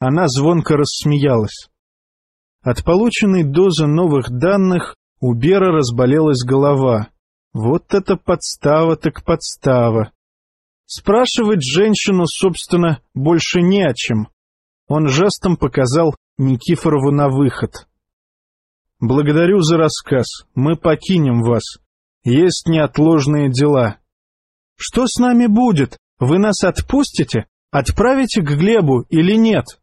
она звонко рассмеялась. От полученной дозы новых данных у Бера разболелась голова. Вот это подстава так подстава. Спрашивать женщину, собственно, больше не о чем. Он жестом показал Никифорову на выход. «Благодарю за рассказ. Мы покинем вас. Есть неотложные дела». «Что с нами будет? Вы нас отпустите? Отправите к Глебу или нет?»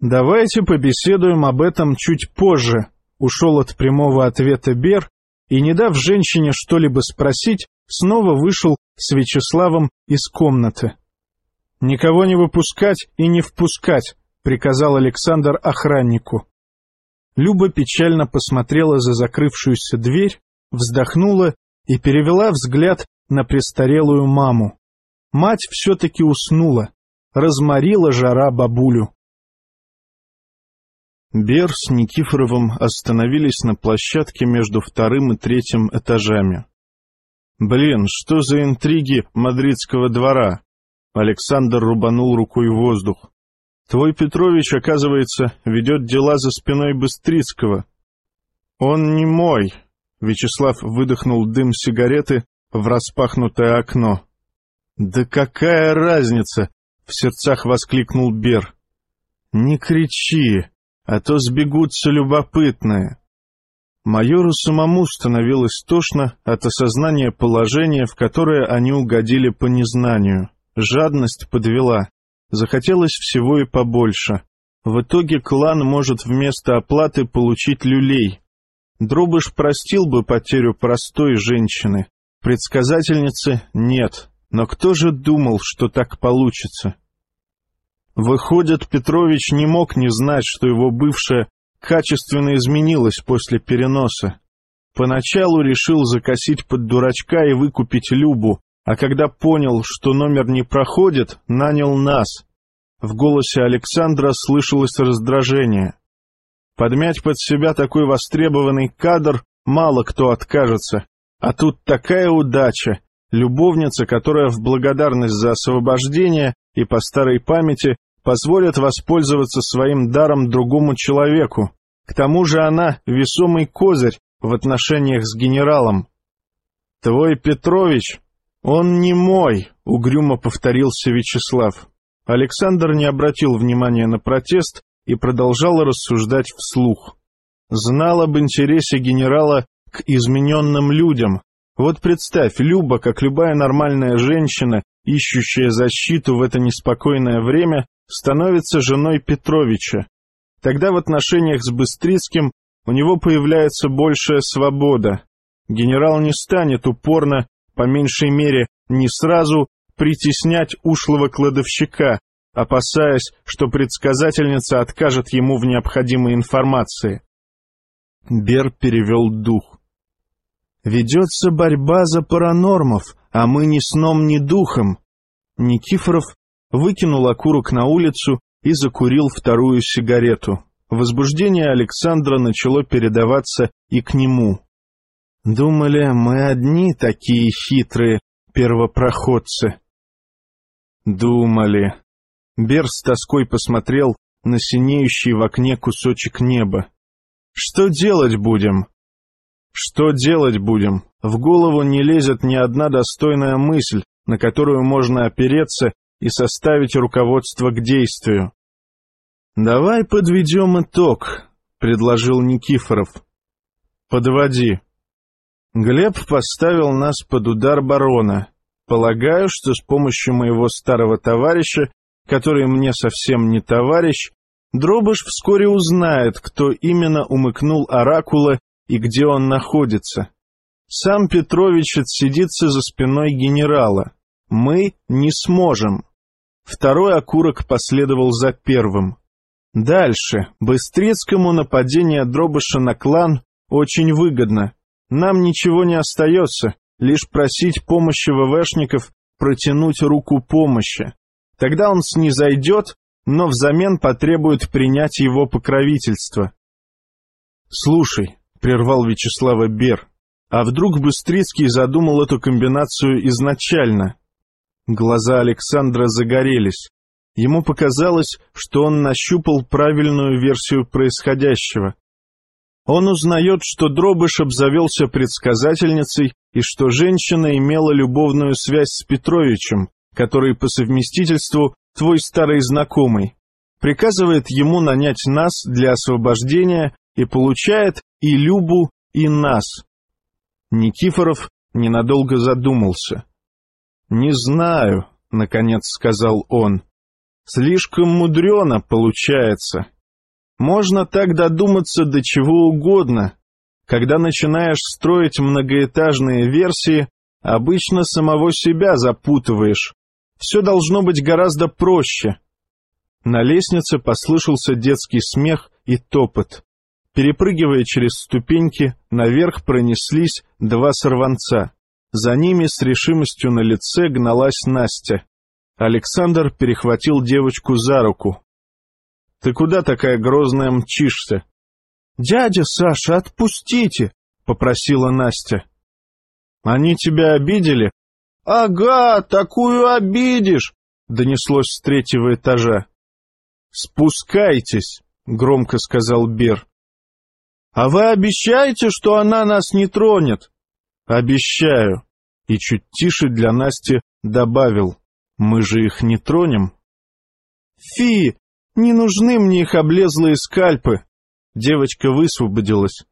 «Давайте побеседуем об этом чуть позже», — ушел от прямого ответа Бер и, не дав женщине что-либо спросить, снова вышел с Вячеславом из комнаты. «Никого не выпускать и не впускать», — приказал Александр охраннику. Люба печально посмотрела за закрывшуюся дверь, вздохнула и перевела взгляд на престарелую маму. Мать все-таки уснула, разморила жара бабулю. Бер с Никифоровым остановились на площадке между вторым и третьим этажами. «Блин, что за интриги мадридского двора?» Александр рубанул рукой в воздух. «Твой Петрович, оказывается, ведет дела за спиной Быстрицкого». «Он не мой», — Вячеслав выдохнул дым сигареты в распахнутое окно. «Да какая разница?» — в сердцах воскликнул Бер. «Не кричи!» А то сбегутся любопытные. Майору самому становилось тошно от осознания положения, в которое они угодили по незнанию. Жадность подвела. Захотелось всего и побольше. В итоге клан может вместо оплаты получить люлей. Дробыш простил бы потерю простой женщины. Предсказательницы нет. Но кто же думал, что так получится? Выходит, Петрович не мог не знать, что его бывшая качественно изменилась после переноса. Поначалу решил закосить под дурачка и выкупить Любу, а когда понял, что номер не проходит, нанял нас. В голосе Александра слышалось раздражение. Подмять под себя такой востребованный кадр мало кто откажется. А тут такая удача. Любовница, которая в благодарность за освобождение и по старой памяти позволят воспользоваться своим даром другому человеку. К тому же она весомый козырь в отношениях с генералом. «Твой Петрович, он не мой», — угрюмо повторился Вячеслав. Александр не обратил внимания на протест и продолжал рассуждать вслух. Знал об интересе генерала к измененным людям. Вот представь, Люба, как любая нормальная женщина, ищущая защиту в это неспокойное время, становится женой Петровича. Тогда в отношениях с Быстрицким у него появляется большая свобода. Генерал не станет упорно, по меньшей мере, не сразу притеснять ушлого кладовщика, опасаясь, что предсказательница откажет ему в необходимой информации. Бер перевел дух. «Ведется борьба за паранормов, а мы ни сном, ни духом». Никифоров выкинул окурок на улицу и закурил вторую сигарету. Возбуждение Александра начало передаваться и к нему. «Думали, мы одни такие хитрые первопроходцы». «Думали». Бер с тоской посмотрел на синеющий в окне кусочек неба. «Что делать будем?» «Что делать будем? В голову не лезет ни одна достойная мысль, на которую можно опереться и составить руководство к действию. «Давай подведем итог», — предложил Никифоров. «Подводи». Глеб поставил нас под удар барона. Полагаю, что с помощью моего старого товарища, который мне совсем не товарищ, Дробыш вскоре узнает, кто именно умыкнул Оракула и где он находится. Сам Петрович отсидится за спиной генерала. Мы не сможем. Второй окурок последовал за первым. Дальше. Быстрецкому нападение Дробыша на клан очень выгодно. Нам ничего не остается, лишь просить помощи ВВшников протянуть руку помощи. Тогда он снизойдет, но взамен потребует принять его покровительство. «Слушай», — прервал Вячеслава Бер, — «а вдруг Быстрицкий задумал эту комбинацию изначально?» Глаза Александра загорелись. Ему показалось, что он нащупал правильную версию происходящего. Он узнает, что Дробыш обзавелся предсказательницей и что женщина имела любовную связь с Петровичем, который по совместительству твой старый знакомый, приказывает ему нанять нас для освобождения и получает и Любу, и нас. Никифоров ненадолго задумался. «Не знаю», — наконец сказал он. «Слишком мудрено получается. Можно так додуматься до чего угодно. Когда начинаешь строить многоэтажные версии, обычно самого себя запутываешь. Все должно быть гораздо проще». На лестнице послышался детский смех и топот. Перепрыгивая через ступеньки, наверх пронеслись два сорванца. За ними с решимостью на лице гналась Настя. Александр перехватил девочку за руку. — Ты куда такая грозная мчишься? — Дядя Саша, отпустите! — попросила Настя. — Они тебя обидели? — Ага, такую обидишь! — донеслось с третьего этажа. — Спускайтесь! — громко сказал Бер. — А вы обещаете, что она нас не тронет? «Обещаю». И чуть тише для Насти добавил. «Мы же их не тронем». «Фи, не нужны мне их облезлые скальпы». Девочка высвободилась.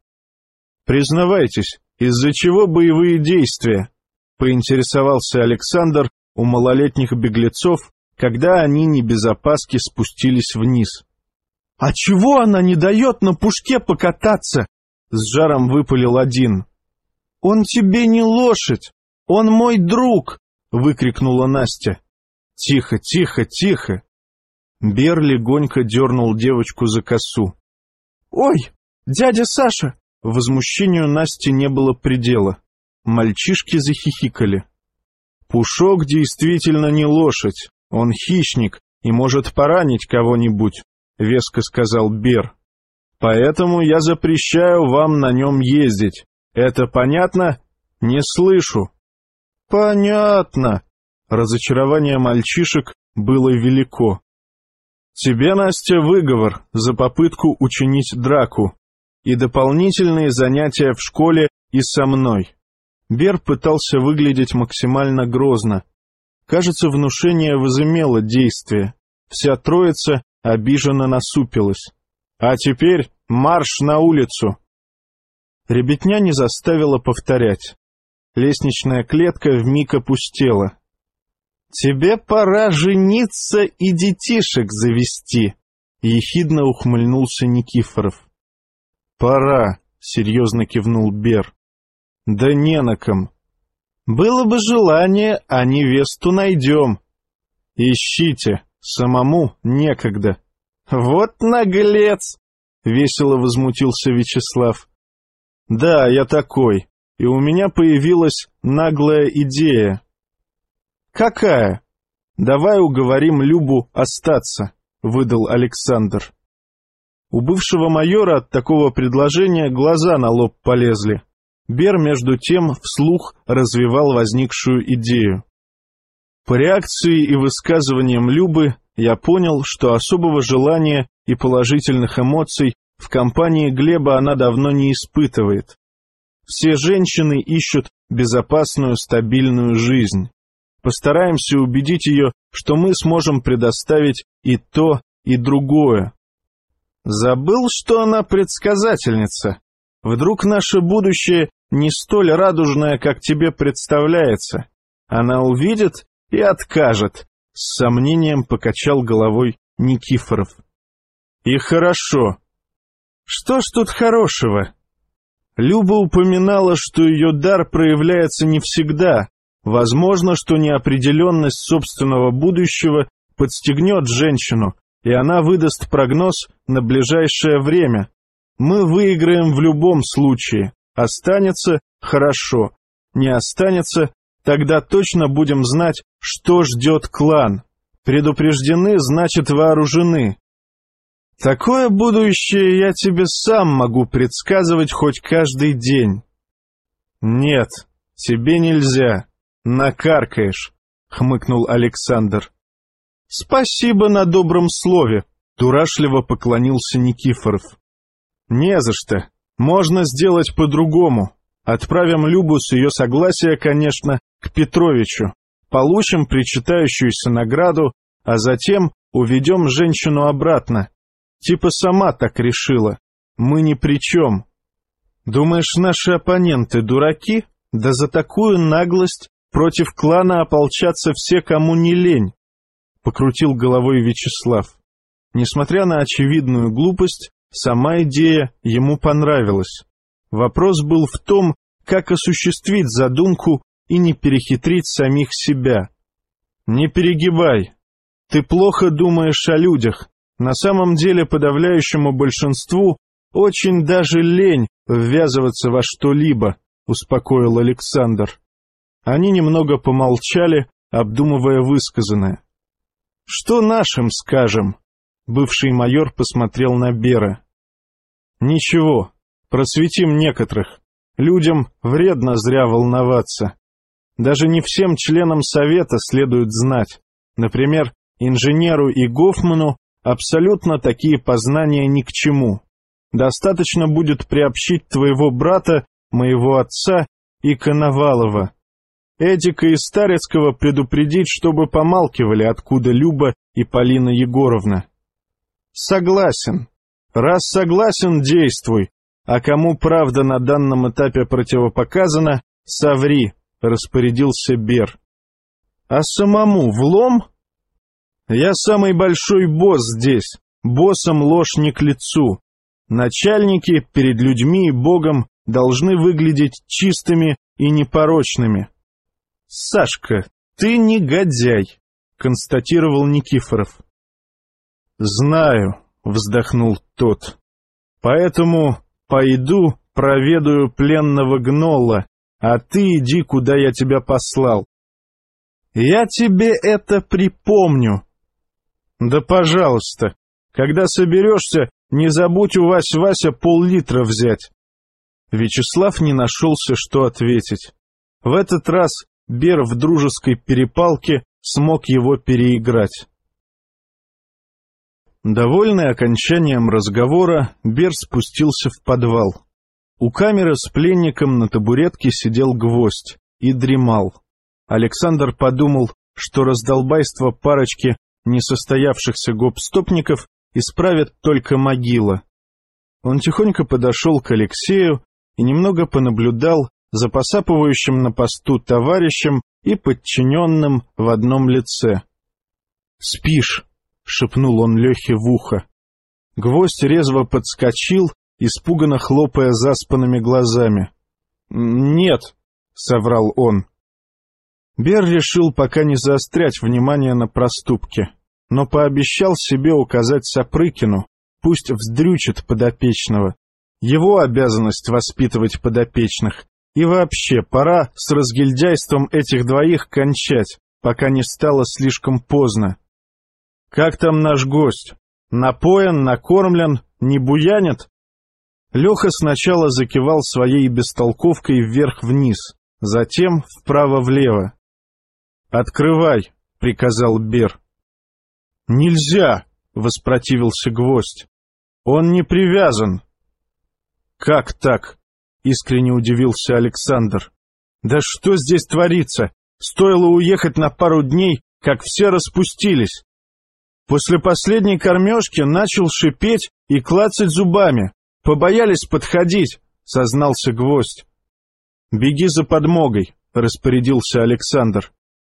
«Признавайтесь, из-за чего боевые действия?» Поинтересовался Александр у малолетних беглецов, когда они не без опаски спустились вниз. «А чего она не дает на пушке покататься?» С жаром выпалил один. «Он тебе не лошадь! Он мой друг!» — выкрикнула Настя. «Тихо, тихо, тихо!» Бер легонько дернул девочку за косу. «Ой, дядя Саша!» Возмущению Насти не было предела. Мальчишки захихикали. «Пушок действительно не лошадь, он хищник и может поранить кого-нибудь», — веско сказал Бер. «Поэтому я запрещаю вам на нем ездить. Это понятно? Не слышу. Понятно. Разочарование мальчишек было велико. Тебе, Настя, выговор за попытку учинить драку и дополнительные занятия в школе и со мной. Бер пытался выглядеть максимально грозно. Кажется, внушение возымело действие. Вся троица обиженно насупилась. А теперь марш на улицу! Ребятня не заставила повторять. Лестничная клетка вмиг опустела. «Тебе пора жениться и детишек завести», — ехидно ухмыльнулся Никифоров. «Пора», — серьезно кивнул Бер. «Да не на ком. Было бы желание, а невесту найдем. Ищите, самому некогда». «Вот наглец!» — весело возмутился Вячеслав. Да, я такой. И у меня появилась наглая идея. Какая? Давай уговорим Любу остаться, выдал Александр. У бывшего майора от такого предложения глаза на лоб полезли. Бер, между тем, вслух развивал возникшую идею. По реакции и высказываниям Любы я понял, что особого желания и положительных эмоций в компании Глеба она давно не испытывает. Все женщины ищут безопасную, стабильную жизнь. Постараемся убедить ее, что мы сможем предоставить и то, и другое. Забыл, что она предсказательница. Вдруг наше будущее не столь радужное, как тебе представляется. Она увидит и откажет. С сомнением покачал головой Никифоров. И хорошо, что ж тут хорошего? Люба упоминала, что ее дар проявляется не всегда. Возможно, что неопределенность собственного будущего подстегнет женщину, и она выдаст прогноз на ближайшее время. Мы выиграем в любом случае. Останется – хорошо. Не останется – тогда точно будем знать, что ждет клан. Предупреждены – значит вооружены. Такое будущее я тебе сам могу предсказывать хоть каждый день. Нет, тебе нельзя. Накаркаешь, хмыкнул Александр. Спасибо на добром слове, дурашливо поклонился Никифоров. Не за что. Можно сделать по-другому. Отправим Любу с ее согласия, конечно, к Петровичу. Получим причитающуюся награду, а затем уведем женщину обратно. Типа сама так решила. Мы ни при чем. Думаешь, наши оппоненты дураки? Да за такую наглость против клана ополчаться все, кому не лень. Покрутил головой Вячеслав. Несмотря на очевидную глупость, сама идея ему понравилась. Вопрос был в том, как осуществить задумку и не перехитрить самих себя. Не перегибай. Ты плохо думаешь о людях. На самом деле подавляющему большинству очень даже лень ввязываться во что-либо, успокоил Александр. Они немного помолчали, обдумывая высказанное. Что нашим скажем? Бывший майор посмотрел на Бера. Ничего, просветим некоторых. Людям вредно зря волноваться. Даже не всем членам совета следует знать. Например, инженеру и Гофману абсолютно такие познания ни к чему. Достаточно будет приобщить твоего брата, моего отца и Коновалова. Эдика и Старецкого предупредить, чтобы помалкивали, откуда Люба и Полина Егоровна. Согласен. Раз согласен, действуй. А кому правда на данном этапе противопоказана, соври, распорядился Бер. А самому влом? Я самый большой босс здесь, боссом ложь к лицу. Начальники перед людьми и Богом должны выглядеть чистыми и непорочными. «Сашка, ты негодяй», — констатировал Никифоров. «Знаю», — вздохнул тот. «Поэтому пойду проведаю пленного гнола, а ты иди, куда я тебя послал». «Я тебе это припомню». «Да пожалуйста, когда соберешься, не забудь у Вась Вася пол-литра взять. Вячеслав не нашелся, что ответить. В этот раз Бер в дружеской перепалке смог его переиграть. Довольный окончанием разговора, Бер спустился в подвал. У камеры с пленником на табуретке сидел гвоздь и дремал. Александр подумал, что раздолбайство парочки несостоявшихся гоп-стопников исправит только могила. Он тихонько подошел к Алексею и немного понаблюдал за посапывающим на посту товарищем и подчиненным в одном лице. «Спишь?» — шепнул он Лехе в ухо. Гвоздь резво подскочил, испуганно хлопая заспанными глазами. «Нет», — соврал он. Бер решил пока не заострять внимание на проступке но пообещал себе указать Сапрыкину, пусть вздрючит подопечного. Его обязанность воспитывать подопечных. И вообще, пора с разгильдяйством этих двоих кончать, пока не стало слишком поздно. «Как там наш гость? Напоен, накормлен, не буянит?» Леха сначала закивал своей бестолковкой вверх-вниз, затем вправо-влево. «Открывай», — приказал Бер. «Нельзя!» — воспротивился гвоздь. «Он не привязан!» «Как так?» — искренне удивился Александр. «Да что здесь творится? Стоило уехать на пару дней, как все распустились. После последней кормежки начал шипеть и клацать зубами. Побоялись подходить», — сознался гвоздь. «Беги за подмогой», — распорядился Александр.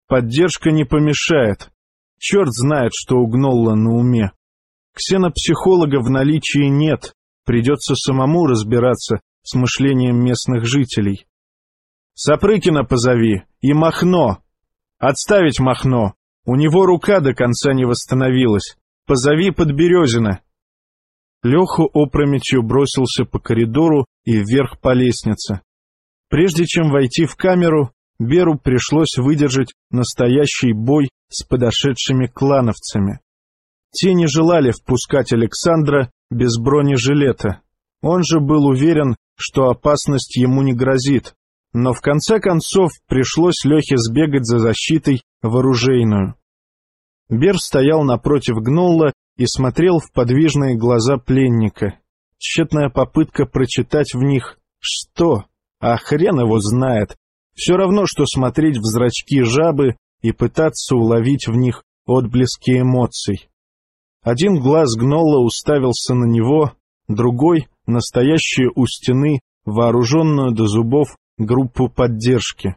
«Поддержка не помешает». Черт знает, что у на уме. Ксенопсихолога в наличии нет, придется самому разбираться с мышлением местных жителей. Сапрыкина позови и Махно. Отставить Махно. У него рука до конца не восстановилась. Позови Подберезина. Леха опрометью бросился по коридору и вверх по лестнице. Прежде чем войти в камеру, Беру пришлось выдержать настоящий бой с подошедшими клановцами. Те не желали впускать Александра без бронежилета. Он же был уверен, что опасность ему не грозит. Но в конце концов пришлось Лехе сбегать за защитой в оружейную. Бер стоял напротив Гнолла и смотрел в подвижные глаза пленника. Тщетная попытка прочитать в них «что?», а хрен его знает. Все равно, что смотреть в зрачки жабы и пытаться уловить в них отблески эмоций. Один глаз Гнолла уставился на него, другой — настоящую у стены, вооруженную до зубов, группу поддержки.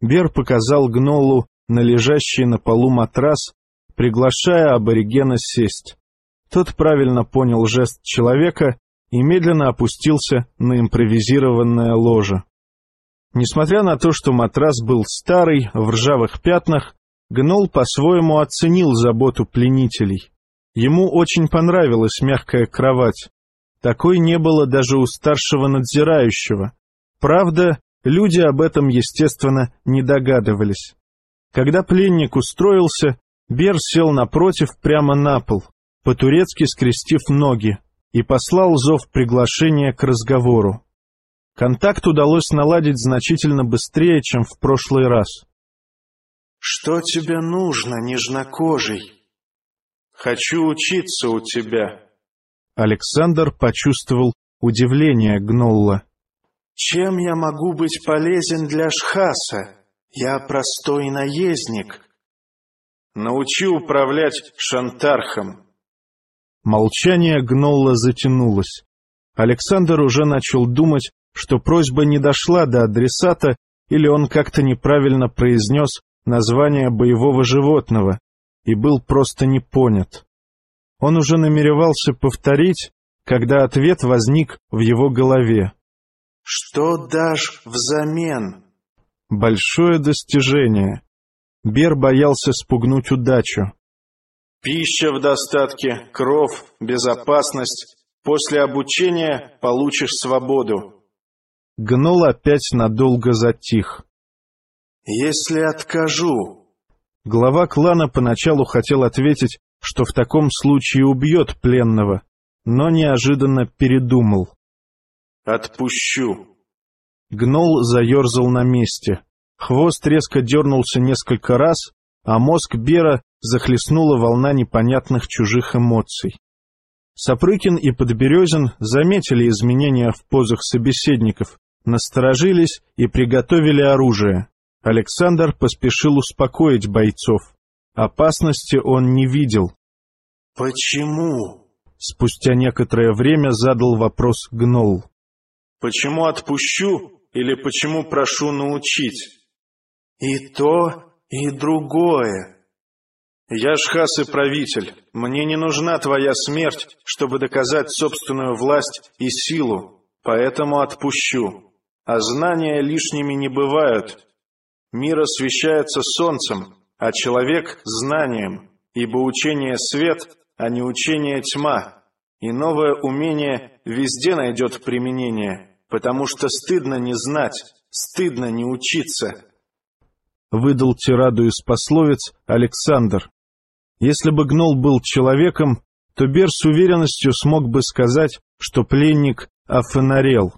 Бер показал Гноллу на лежащий на полу матрас, приглашая аборигена сесть. Тот правильно понял жест человека и медленно опустился на импровизированное ложе. Несмотря на то, что матрас был старый, в ржавых пятнах, Гнол по-своему оценил заботу пленителей. Ему очень понравилась мягкая кровать. Такой не было даже у старшего надзирающего. Правда, люди об этом, естественно, не догадывались. Когда пленник устроился, Бер сел напротив прямо на пол, по-турецки скрестив ноги, и послал зов приглашения к разговору. Контакт удалось наладить значительно быстрее, чем в прошлый раз. «Что тебе нужно, нежнокожий?» «Хочу учиться у тебя». Александр почувствовал удивление Гнолла. «Чем я могу быть полезен для Шхаса? Я простой наездник». «Научи управлять Шантархом». Молчание Гнолла затянулось. Александр уже начал думать, что просьба не дошла до адресата, или он как-то неправильно произнес название боевого животного и был просто не понят. Он уже намеревался повторить, когда ответ возник в его голове. «Что дашь взамен?» Большое достижение. Бер боялся спугнуть удачу. Пища в достатке, кров, безопасность. После обучения получишь свободу. Гнол опять надолго затих. Если откажу... Глава клана поначалу хотел ответить, что в таком случае убьет пленного, но неожиданно передумал. «Отпущу». Гнол заерзал на месте. Хвост резко дернулся несколько раз, а мозг Бера захлестнула волна непонятных чужих эмоций. Сапрыкин и Подберезин заметили изменения в позах собеседников, насторожились и приготовили оружие. Александр поспешил успокоить бойцов. Опасности он не видел. «Почему?» — спустя некоторое время задал вопрос Гнол. «Почему отпущу или почему прошу научить?» «И то, и другое», «Я Шхас и правитель. Мне не нужна твоя смерть, чтобы доказать собственную власть и силу, поэтому отпущу. А знания лишними не бывают. Мир освещается солнцем, а человек — знанием, ибо учение — свет, а не учение — тьма. И новое умение везде найдет применение, потому что стыдно не знать, стыдно не учиться». Выдал тираду из пословиц Александр. Если бы Гнол был человеком, то Бер с уверенностью смог бы сказать, что пленник офонарел.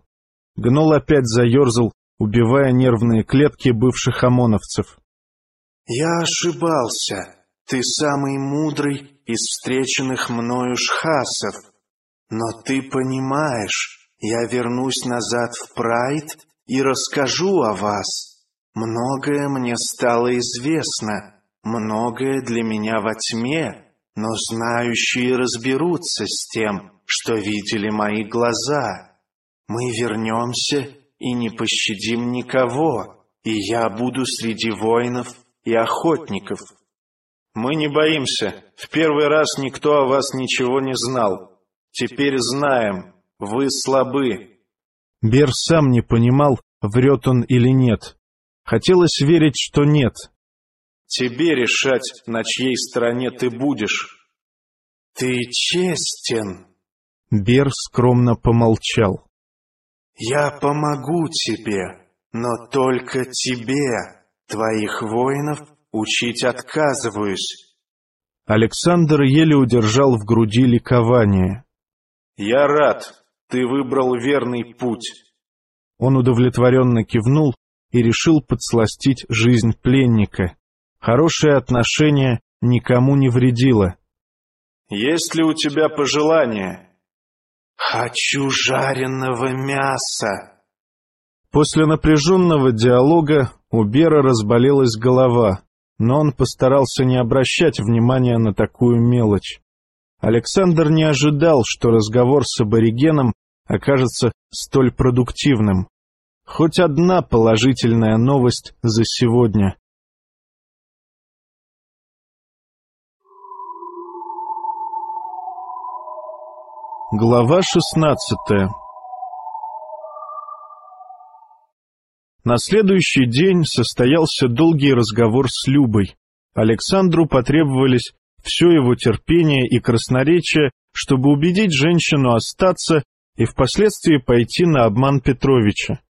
Гнол опять заерзал, убивая нервные клетки бывших ОМОНовцев. «Я ошибался. Ты самый мудрый из встреченных мною шхасов. Но ты понимаешь, я вернусь назад в Прайд и расскажу о вас. Многое мне стало известно». Многое для меня во тьме, но знающие разберутся с тем, что видели мои глаза. Мы вернемся и не пощадим никого, и я буду среди воинов и охотников. Мы не боимся. В первый раз никто о вас ничего не знал. Теперь знаем. Вы слабы. Бер сам не понимал, врет он или нет. Хотелось верить, что нет, Тебе решать, на чьей стороне ты будешь. Ты честен. Бер скромно помолчал. Я помогу тебе, но только тебе, твоих воинов, учить отказываюсь. Александр еле удержал в груди ликование. Я рад, ты выбрал верный путь. Он удовлетворенно кивнул и решил подсластить жизнь пленника. Хорошие отношения никому не вредила. «Есть ли у тебя пожелания?» «Хочу жареного мяса!» После напряженного диалога у Бера разболелась голова, но он постарался не обращать внимания на такую мелочь. Александр не ожидал, что разговор с аборигеном окажется столь продуктивным. Хоть одна положительная новость за сегодня. Глава шестнадцатая На следующий день состоялся долгий разговор с Любой. Александру потребовались все его терпение и красноречие, чтобы убедить женщину остаться и впоследствии пойти на обман Петровича.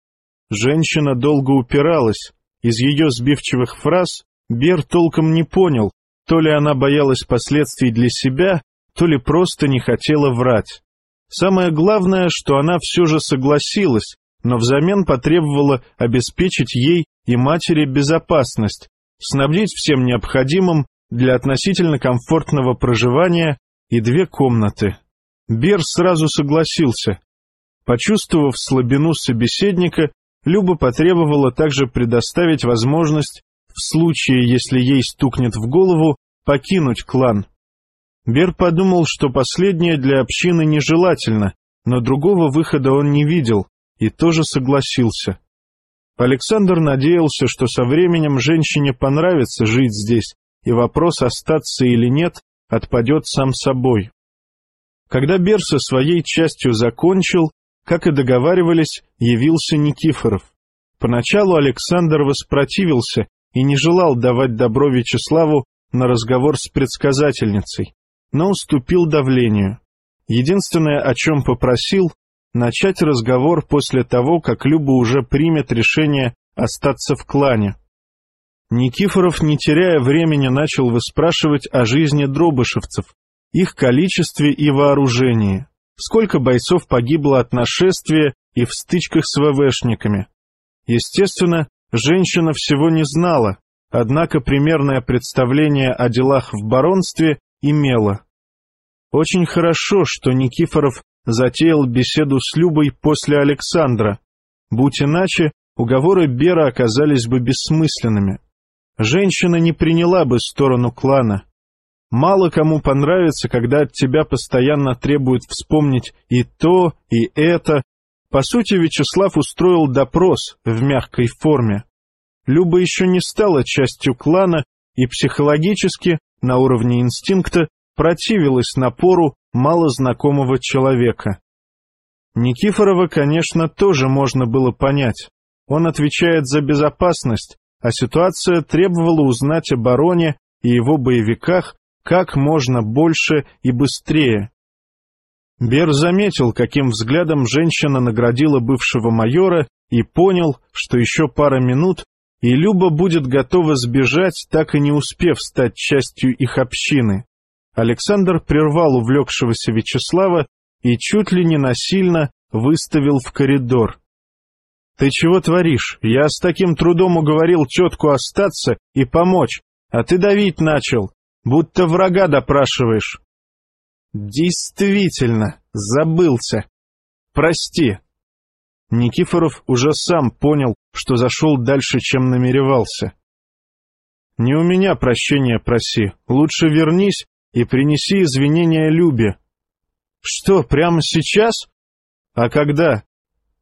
Женщина долго упиралась. Из ее сбивчивых фраз Бер толком не понял, то ли она боялась последствий для себя, то ли просто не хотела врать. Самое главное, что она все же согласилась, но взамен потребовала обеспечить ей и матери безопасность, снабдить всем необходимым для относительно комфортного проживания и две комнаты. Бер сразу согласился. Почувствовав слабину собеседника, Люба потребовала также предоставить возможность, в случае, если ей стукнет в голову, покинуть клан. Бер подумал, что последнее для общины нежелательно, но другого выхода он не видел, и тоже согласился. Александр надеялся, что со временем женщине понравится жить здесь, и вопрос, остаться или нет, отпадет сам собой. Когда Бер со своей частью закончил, как и договаривались, явился Никифоров. Поначалу Александр воспротивился и не желал давать добро Вячеславу на разговор с предсказательницей, но уступил давлению. Единственное, о чем попросил, начать разговор после того, как Люба уже примет решение остаться в клане. Никифоров, не теряя времени, начал выспрашивать о жизни дробышевцев, их количестве и вооружении сколько бойцов погибло от нашествия и в стычках с ВВшниками. Естественно, женщина всего не знала, однако примерное представление о делах в баронстве имела. Очень хорошо, что Никифоров затеял беседу с Любой после Александра. Будь иначе, уговоры Бера оказались бы бессмысленными. Женщина не приняла бы сторону клана, Мало кому понравится, когда от тебя постоянно требуют вспомнить и то, и это. По сути, Вячеслав устроил допрос в мягкой форме. Люба еще не стала частью клана и психологически, на уровне инстинкта, противилась напору малознакомого человека. Никифорова, конечно, тоже можно было понять. Он отвечает за безопасность, а ситуация требовала узнать о бароне и его боевиках как можно больше и быстрее. Бер заметил, каким взглядом женщина наградила бывшего майора и понял, что еще пара минут, и Люба будет готова сбежать, так и не успев стать частью их общины. Александр прервал увлекшегося Вячеслава и чуть ли не насильно выставил в коридор. «Ты чего творишь? Я с таким трудом уговорил тетку остаться и помочь, а ты давить начал будто врага допрашиваешь. Действительно, забылся. Прости. Никифоров уже сам понял, что зашел дальше, чем намеревался. Не у меня прощения проси, лучше вернись и принеси извинения Любе. Что, прямо сейчас? А когда?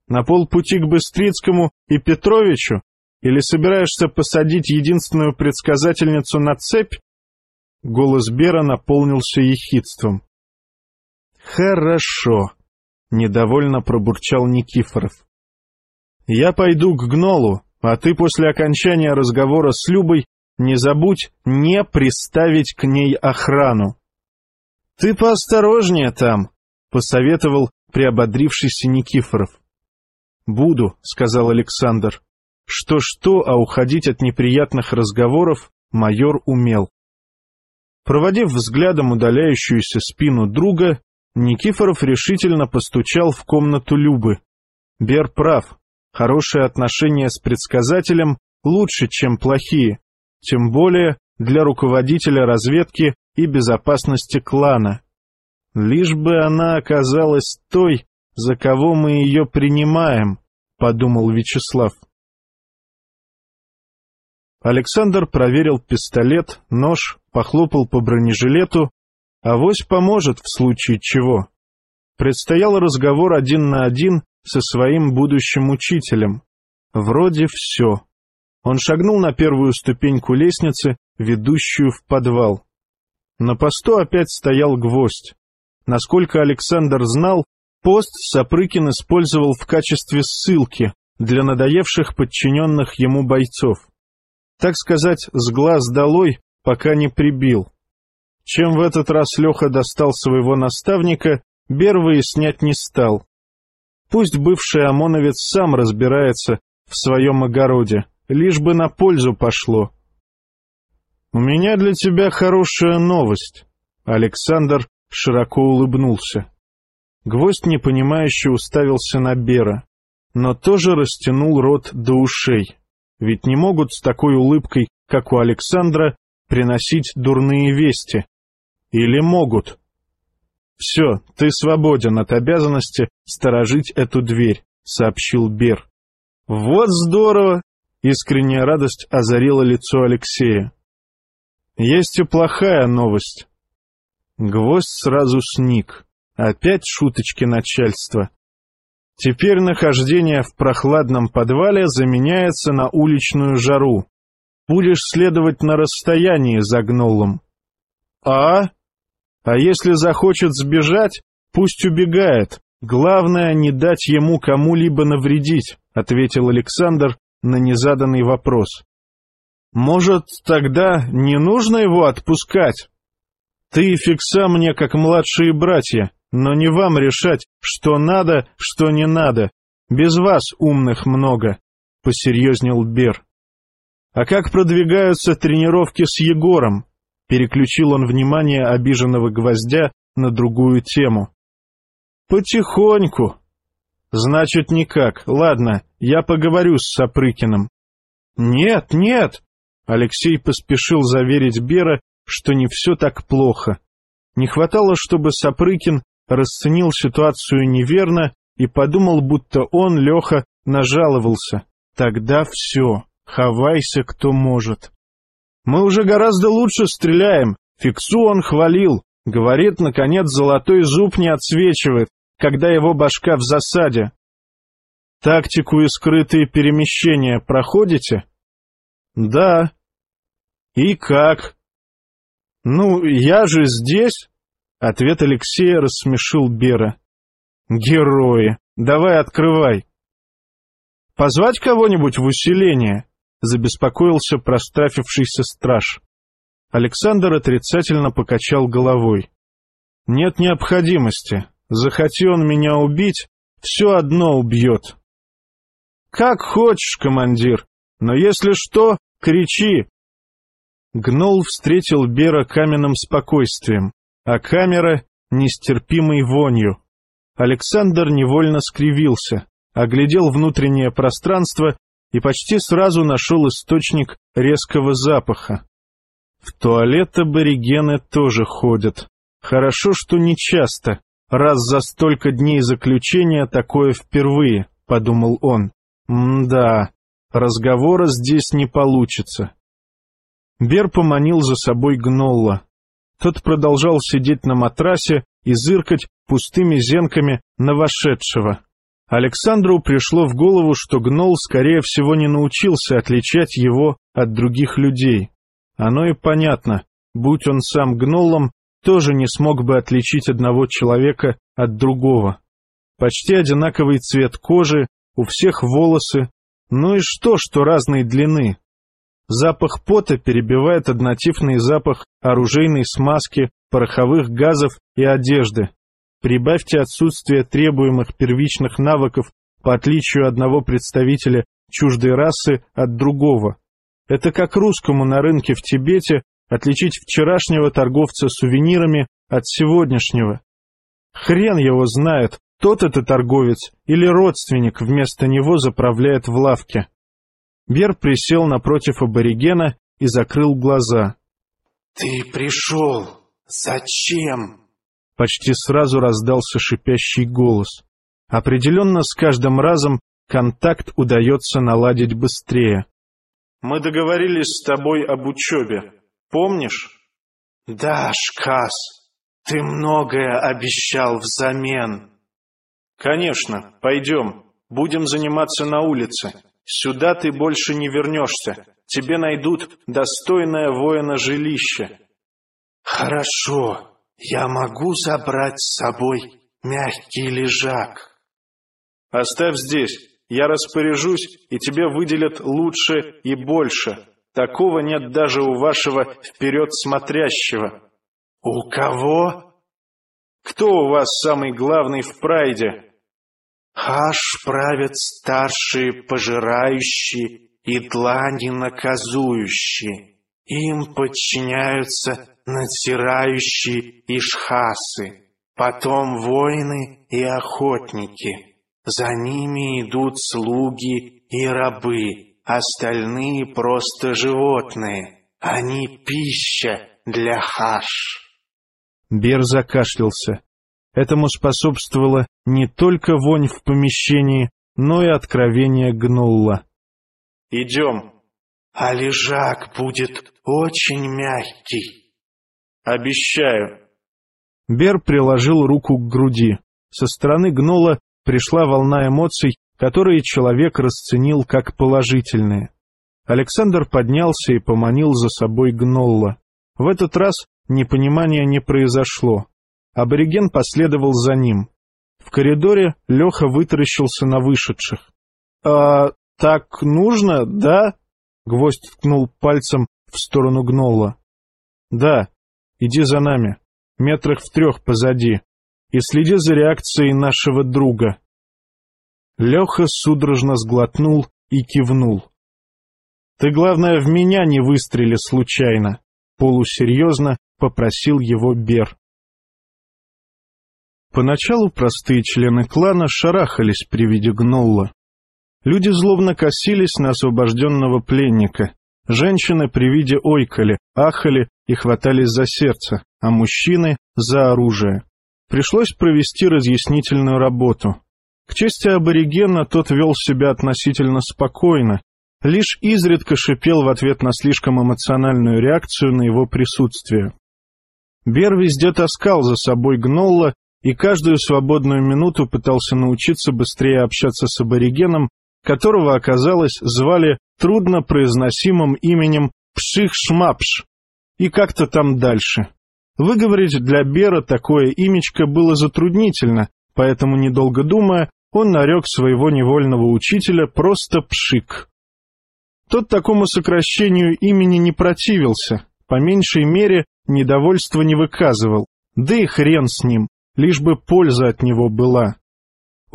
На полпути к Быстрицкому и Петровичу? Или собираешься посадить единственную предсказательницу на цепь? Голос Бера наполнился ехидством. «Хорошо», — недовольно пробурчал Никифоров. «Я пойду к Гнолу, а ты после окончания разговора с Любой не забудь не приставить к ней охрану». «Ты поосторожнее там», — посоветовал приободрившийся Никифоров. «Буду», — сказал Александр. Что-что, а уходить от неприятных разговоров майор умел. Проводив взглядом удаляющуюся спину друга, Никифоров решительно постучал в комнату Любы. Бер прав. Хорошие отношения с предсказателем лучше, чем плохие. Тем более для руководителя разведки и безопасности клана. Лишь бы она оказалась той, за кого мы ее принимаем, — подумал Вячеслав. Александр проверил пистолет, нож, похлопал по бронежилету, авось поможет в случае чего. Предстоял разговор один на один со своим будущим учителем. Вроде все. Он шагнул на первую ступеньку лестницы, ведущую в подвал. На посту опять стоял гвоздь. Насколько Александр знал, пост Сапрыкин использовал в качестве ссылки для надоевших подчиненных ему бойцов. Так сказать, с глаз долой, пока не прибил. Чем в этот раз Леха достал своего наставника, Бер выяснять не стал. Пусть бывший ОМОНовец сам разбирается в своем огороде, лишь бы на пользу пошло. «У меня для тебя хорошая новость», — Александр широко улыбнулся. Гвоздь непонимающе уставился на Бера, но тоже растянул рот до ушей, ведь не могут с такой улыбкой, как у Александра, приносить дурные вести. Или могут? «Все, ты свободен от обязанности сторожить эту дверь», — сообщил Бер. «Вот здорово!» — искренняя радость озарила лицо Алексея. «Есть и плохая новость». Гвоздь сразу сник. Опять шуточки начальства. Теперь нахождение в прохладном подвале заменяется на уличную жару. Будешь следовать на расстоянии за гнолом. А? А если захочет сбежать, пусть убегает. Главное, не дать ему кому-либо навредить, — ответил Александр на незаданный вопрос. Может, тогда не нужно его отпускать? Ты и Фикса мне как младшие братья, но не вам решать, что надо, что не надо. Без вас умных много, — посерьезнел Бер. А как продвигаются тренировки с Егором? Переключил он внимание обиженного гвоздя на другую тему. «Потихоньку». «Значит, никак. Ладно, я поговорю с Сапрыкиным». «Нет, нет!» Алексей поспешил заверить Бера, что не все так плохо. Не хватало, чтобы Сапрыкин расценил ситуацию неверно и подумал, будто он, Леха, нажаловался. Тогда все, хавайся кто может. Мы уже гораздо лучше стреляем. Фиксу он хвалил. Говорит, наконец, золотой зуб не отсвечивает, когда его башка в засаде. Тактику и скрытые перемещения проходите? Да. И как? Ну, я же здесь. Ответ Алексея рассмешил Бера. Герои, давай открывай. Позвать кого-нибудь в усиление? Забеспокоился прострафившийся страж. Александр отрицательно покачал головой. «Нет необходимости. Захоти он меня убить, все одно убьет». «Как хочешь, командир, но если что, кричи!» Гнол встретил Бера каменным спокойствием, а камера — нестерпимой вонью. Александр невольно скривился, оглядел внутреннее пространство и почти сразу нашел источник резкого запаха. В туалет аборигены тоже ходят. Хорошо, что не часто. Раз за столько дней заключения такое впервые, — подумал он. Мда, разговора здесь не получится. Бер поманил за собой Гнолла. Тот продолжал сидеть на матрасе и зыркать пустыми зенками на вошедшего. Александру пришло в голову, что Гнол, скорее всего, не научился отличать его от других людей. Оно и понятно, будь он сам Гнолом, тоже не смог бы отличить одного человека от другого. Почти одинаковый цвет кожи, у всех волосы, ну и что, что разной длины. Запах пота перебивает однотипный запах оружейной смазки, пороховых газов и одежды. Прибавьте отсутствие требуемых первичных навыков по отличию одного представителя чуждой расы от другого. Это как русскому на рынке в Тибете отличить вчерашнего торговца сувенирами от сегодняшнего. Хрен его знает, тот это торговец или родственник вместо него заправляет в лавке. Бер присел напротив аборигена и закрыл глаза. Ты пришел. Зачем? Почти сразу раздался шипящий голос. Определенно, с каждым разом контакт удается наладить быстрее. «Мы договорились с тобой об учебе. Помнишь?» «Да, Шкас, ты многое обещал взамен». «Конечно, пойдем. Будем заниматься на улице. Сюда ты больше не вернешься. Тебе найдут достойное воина жилище». «Хорошо, я могу забрать с собой мягкий лежак». «Оставь здесь. Я распоряжусь, и тебе выделят лучше и больше. Такого нет даже у вашего вперед смотрящего». «У кого?» «Кто у вас самый главный в прайде?» «Хаш правят старшие пожирающие и длани наказующие. Им подчиняются надзирающие ишхасы, потом воины и охотники». За ними идут слуги и рабы, остальные просто животные. Они пища для хаш. Бер закашлялся. Этому способствовала не только вонь в помещении, но и откровение гнула. «Идем». «А лежак будет очень мягкий». «Обещаю». Бер приложил руку к груди. Со стороны гнола пришла волна эмоций, которые человек расценил как положительные. Александр поднялся и поманил за собой Гнолла. В этот раз непонимания не произошло. Абориген последовал за ним. В коридоре Леха вытаращился на вышедших. — А так нужно, да? — гвоздь ткнул пальцем в сторону Гнолла. — Да, иди за нами, метрах в трех позади и следи за реакцией нашего друга. Леха судорожно сглотнул и кивнул. — Ты, главное, в меня не выстрели случайно, — полусерьезно попросил его Бер. Поначалу простые члены клана шарахались при виде Гнолла. Люди злобно косились на освобожденного пленника. Женщины при виде ойкали, ахали и хватались за сердце, а мужчины — за оружие. Пришлось провести разъяснительную работу. К чести аборигена тот вел себя относительно спокойно, лишь изредка шипел в ответ на слишком эмоциональную реакцию на его присутствие. Бер везде таскал за собой гнолла и каждую свободную минуту пытался научиться быстрее общаться с аборигеном, которого, оказалось, звали труднопроизносимым именем Пших-Шмапш, и как-то там дальше. Выговорить для Бера такое имечко было затруднительно, поэтому, недолго думая, он нарек своего невольного учителя просто Пшик. Тот такому сокращению имени не противился, по меньшей мере недовольства не выказывал, да и хрен с ним, лишь бы польза от него была.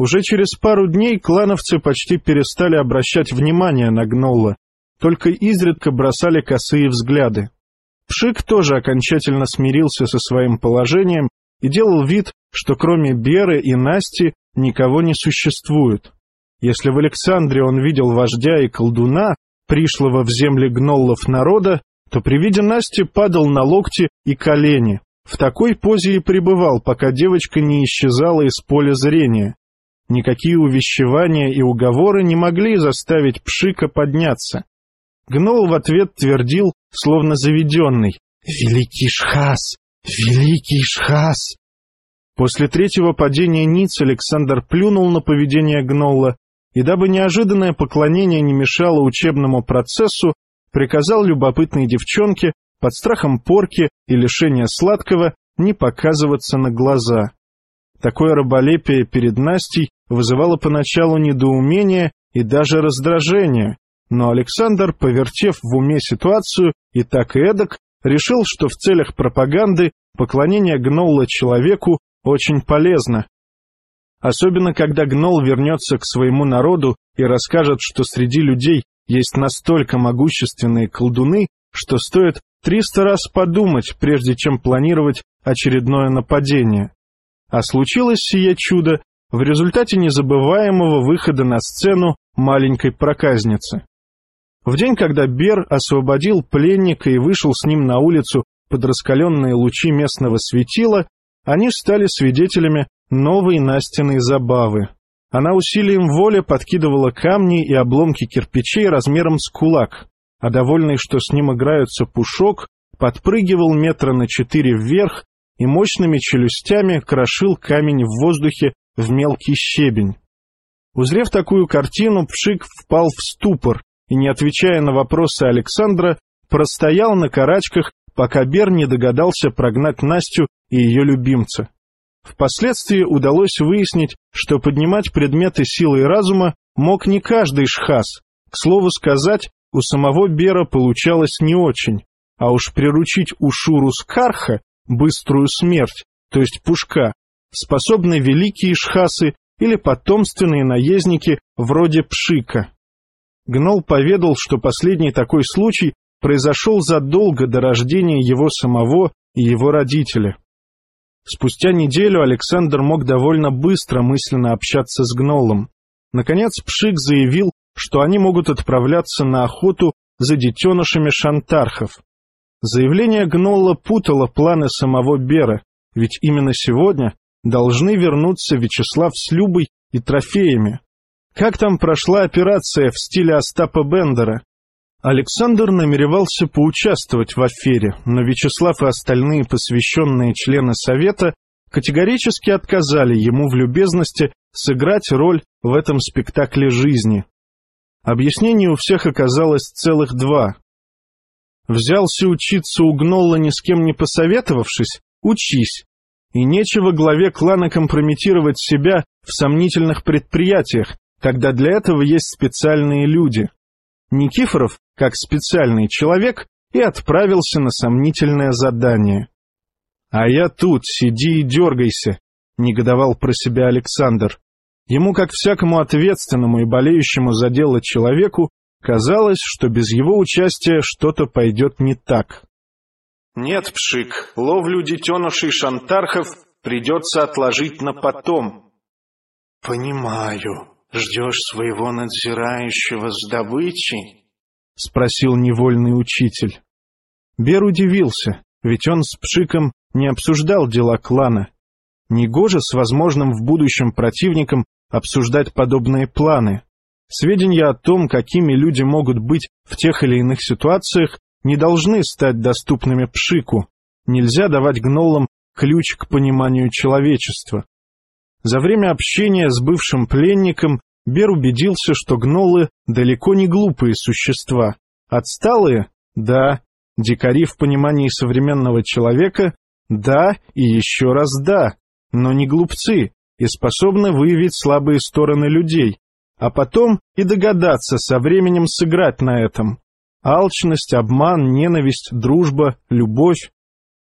Уже через пару дней клановцы почти перестали обращать внимание на Гнолла, только изредка бросали косые взгляды. Пшик тоже окончательно смирился со своим положением и делал вид, что кроме Беры и Насти никого не существует. Если в Александре он видел вождя и колдуна, пришлого в земли гноллов народа, то при виде Насти падал на локти и колени. В такой позе и пребывал, пока девочка не исчезала из поля зрения. Никакие увещевания и уговоры не могли заставить Пшика подняться. Гнол в ответ твердил, словно заведенный, «Великий Шхас! Великий Шхас!» После третьего падения Ниц Александр плюнул на поведение Гнолла и, дабы неожиданное поклонение не мешало учебному процессу, приказал любопытной девчонке под страхом порки и лишения сладкого не показываться на глаза. Такое раболепие перед Настей вызывало поначалу недоумение и даже раздражение, но Александр, повертев в уме ситуацию и так и эдак, решил, что в целях пропаганды поклонение Гнолла человеку очень полезно. Особенно, когда Гнол вернется к своему народу и расскажет, что среди людей есть настолько могущественные колдуны, что стоит триста раз подумать, прежде чем планировать очередное нападение. А случилось сие чудо в результате незабываемого выхода на сцену маленькой проказницы. В день, когда Бер освободил пленника и вышел с ним на улицу под раскаленные лучи местного светила, они стали свидетелями новой Настиной забавы. Она усилием воли подкидывала камни и обломки кирпичей размером с кулак, а довольный, что с ним играются пушок, подпрыгивал метра на четыре вверх и мощными челюстями крошил камень в воздухе в мелкий щебень. Узрев такую картину, Пшик впал в ступор и, не отвечая на вопросы Александра, простоял на карачках, пока Бер не догадался прогнать Настю и ее любимца. Впоследствии удалось выяснить, что поднимать предметы силы и разума мог не каждый шхас. К слову сказать, у самого Бера получалось не очень, а уж приручить Ушуру Скарха, быструю смерть, то есть пушка, способны великие шхасы или потомственные наездники вроде Пшика. Гнол поведал, что последний такой случай произошел задолго до рождения его самого и его родителя. Спустя неделю Александр мог довольно быстро мысленно общаться с гнолом. Наконец Пшик заявил, что они могут отправляться на охоту за детенышами шантархов. Заявление гнола путало планы самого Бера, ведь именно сегодня должны вернуться Вячеслав с Любой и трофеями. Как там прошла операция в стиле Остапа Бендера? Александр намеревался поучаствовать в афере, но Вячеслав и остальные посвященные члены Совета категорически отказали ему в любезности сыграть роль в этом спектакле жизни. Объяснений у всех оказалось целых два. Взялся учиться у Гнолла ни с кем не посоветовавшись? Учись. И нечего главе клана компрометировать себя в сомнительных предприятиях, когда для этого есть специальные люди. Никифоров как специальный человек и отправился на сомнительное задание. «А я тут, сиди и дергайся», — негодовал про себя Александр. Ему, как всякому ответственному и болеющему за дело человеку, казалось, что без его участия что-то пойдет не так. «Нет, Пшик, ловлю детенышей шантархов придется отложить на потом». «Понимаю. Ждешь своего надзирающего с добычей?» — спросил невольный учитель. Бер удивился, ведь он с Пшиком не обсуждал дела клана. Негоже с возможным в будущем противником обсуждать подобные планы. Сведения о том, какими люди могут быть в тех или иных ситуациях, не должны стать доступными Пшику. Нельзя давать гнолам ключ к пониманию человечества. За время общения с бывшим пленником Бер убедился, что гнолы далеко не глупые существа. Отсталые? Да. Дикари в понимании современного человека? Да и еще раз да. Но не глупцы и способны выявить слабые стороны людей, а потом и догадаться со временем сыграть на этом. Алчность, обман, ненависть, дружба, любовь.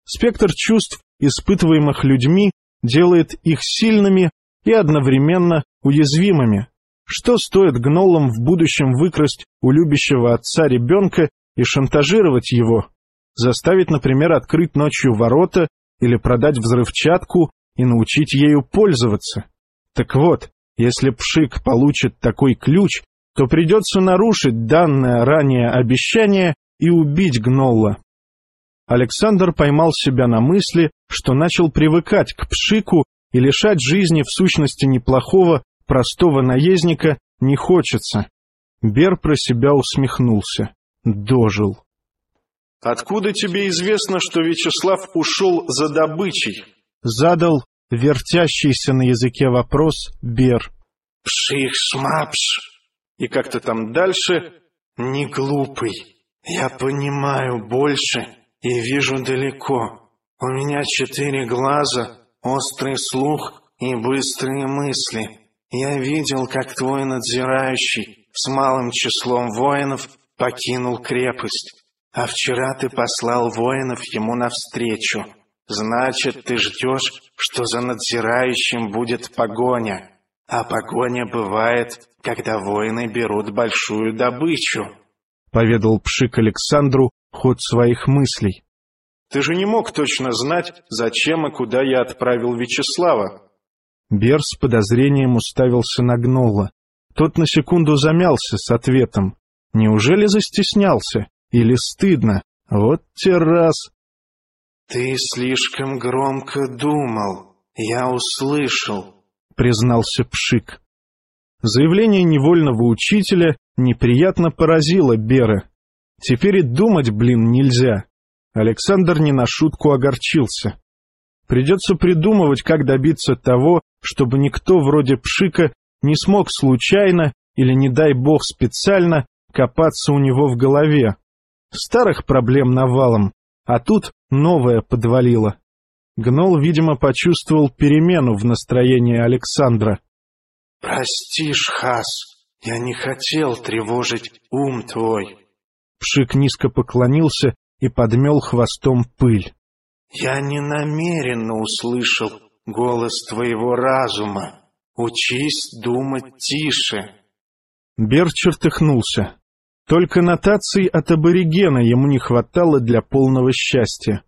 Спектр чувств, испытываемых людьми, делает их сильными и одновременно уязвимыми. Что стоит гнолам в будущем выкрасть у любящего отца ребенка и шантажировать его? Заставить, например, открыть ночью ворота или продать взрывчатку и научить ею пользоваться? Так вот, если Пшик получит такой ключ, то придется нарушить данное ранее обещание и убить гнолла. Александр поймал себя на мысли, что начал привыкать к Пшику и лишать жизни в сущности неплохого простого наездника не хочется. Бер про себя усмехнулся. Дожил. «Откуда тебе известно, что Вячеслав ушел за добычей?» Задал вертящийся на языке вопрос Бер. «Пших-шмапш!» И как-то там дальше «Не глупый. Я понимаю больше и вижу далеко. У меня четыре глаза, острый слух и быстрые мысли. Я видел, как твой надзирающий с малым числом воинов покинул крепость, а вчера ты послал воинов ему навстречу. Значит, ты ждешь, что за надзирающим будет погоня. А погоня бывает, когда воины берут большую добычу. Поведал Пшик Александру ход своих мыслей. Ты же не мог точно знать, зачем и куда я отправил Вячеслава. Бер с подозрением уставился на Гнола. Тот на секунду замялся с ответом. Неужели застеснялся? Или стыдно? Вот те раз! «Ты слишком громко думал. Я услышал», — признался Пшик. Заявление невольного учителя неприятно поразило Бера. Теперь и думать, блин, нельзя. Александр не на шутку огорчился. Придется придумывать, как добиться того, чтобы никто вроде Пшика не смог случайно или, не дай бог, специально копаться у него в голове. Старых проблем навалом, а тут новое подвалило. Гнол, видимо, почувствовал перемену в настроении Александра. — Прости, Шхас, я не хотел тревожить ум твой. Пшик низко поклонился и подмел хвостом пыль. — Я не намеренно услышал голос твоего разума. Учись думать тише. Бер чертыхнулся. Только нотаций от аборигена ему не хватало для полного счастья.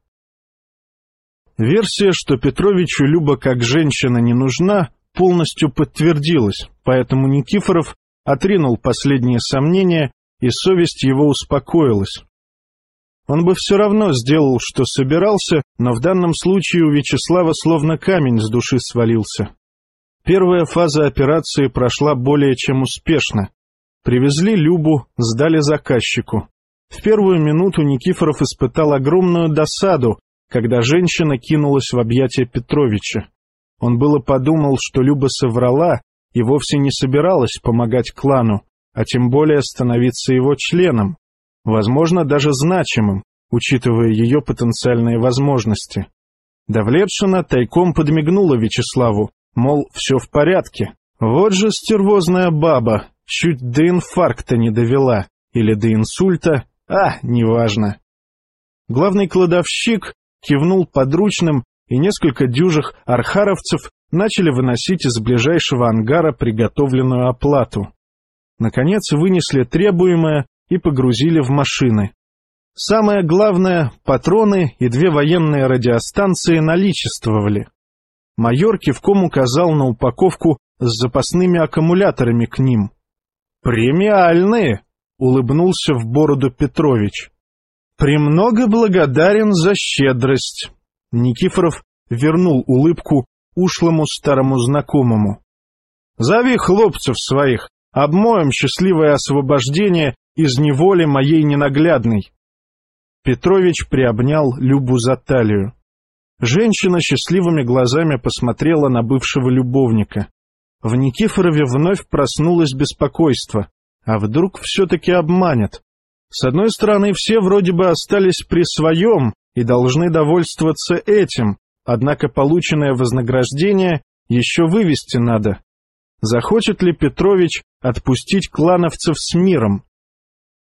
Версия, что Петровичу Люба как женщина не нужна, полностью подтвердилась, поэтому Никифоров отринул последние сомнения, и совесть его успокоилась. Он бы все равно сделал, что собирался, но в данном случае у Вячеслава словно камень с души свалился. Первая фаза операции прошла более чем успешно. Привезли Любу, сдали заказчику. В первую минуту Никифоров испытал огромную досаду, когда женщина кинулась в объятия Петровича. Он было подумал, что Люба соврала и вовсе не собиралась помогать клану, а тем более становиться его членом, возможно, даже значимым, учитывая ее потенциальные возможности. Давлетшина тайком подмигнула Вячеславу, мол, все в порядке. Вот же стервозная баба, чуть до инфаркта не довела, или до инсульта, а, неважно. Главный кладовщик кивнул подручным, и несколько дюжих архаровцев начали выносить из ближайшего ангара приготовленную оплату. Наконец вынесли требуемое и погрузили в машины. Самое главное, патроны и две военные радиостанции наличествовали. Майор кивком указал на упаковку с запасными аккумуляторами к ним. «Премиальные!» — улыбнулся в бороду Петрович. «Премного благодарен за щедрость!» Никифоров вернул улыбку ушлому старому знакомому. «Зови хлопцев своих, обмоем счастливое освобождение из неволи моей ненаглядной!» Петрович приобнял Любу за талию. Женщина счастливыми глазами посмотрела на бывшего любовника. В Никифорове вновь проснулось беспокойство. А вдруг все-таки обманет? С одной стороны, все вроде бы остались при своем и должны довольствоваться этим, однако полученное вознаграждение еще вывести надо. Захочет ли Петрович отпустить клановцев с миром?